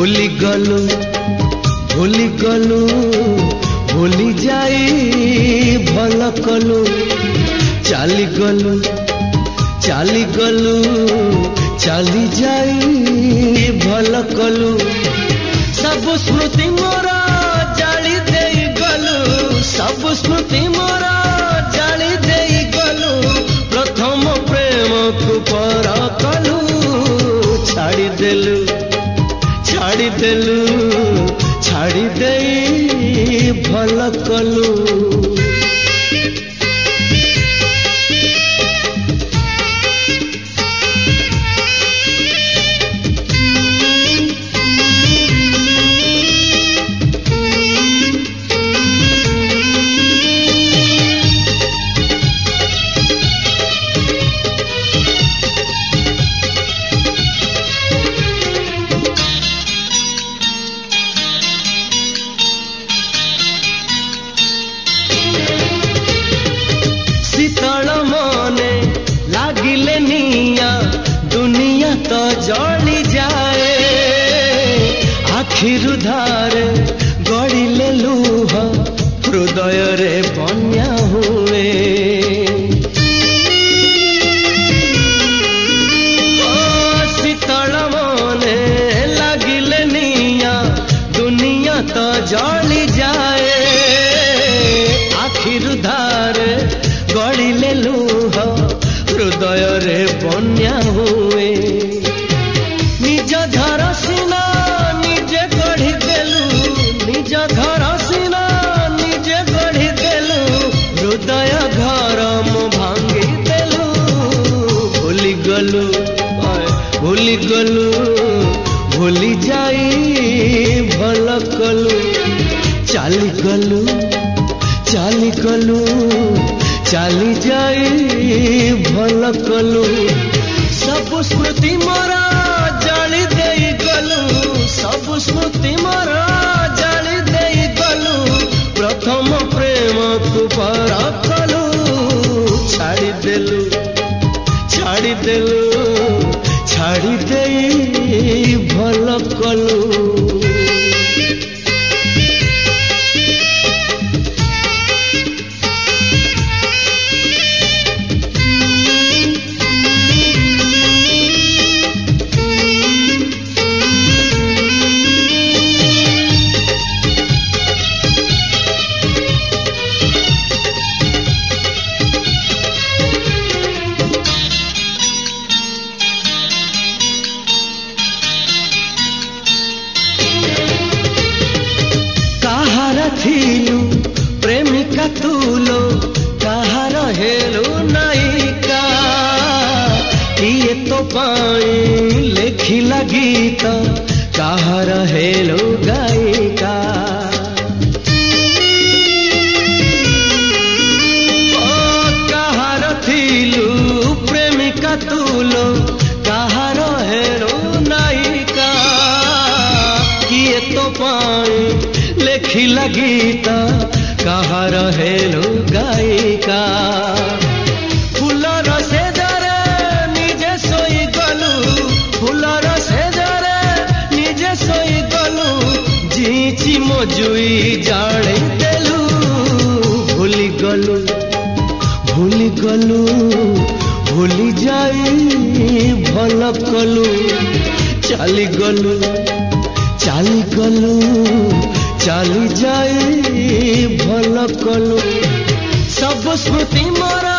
ভুলি গলু ভুলি গলু ভুলি যাই ভাল কলু চালি গলু চালি গলু চালি যাই ভাল কলু সব স্মৃতি মোর ಬಿಡಲು আখির ধারে গড়িলে লুহ হৃদয়রে বন্যা হুয়ে गलू भूली गलू भूली जाई भल कलू चाली गलू चाली गलू चाली जाई भल कलू सब स्मृति मरा पाई लेखिला गीत कहाँ रहेलो गायिका कहाँ थिलु प्रेमिका तुलो कहाँ नायिका किए तो पाई लेखिला गीत कहाँ गायिका গলু ভুলি গলু ভুলি যাই ভাল কলু চালি গলু চালি গলু চালি যাই ভাল কলু সব স্মৃতি মোর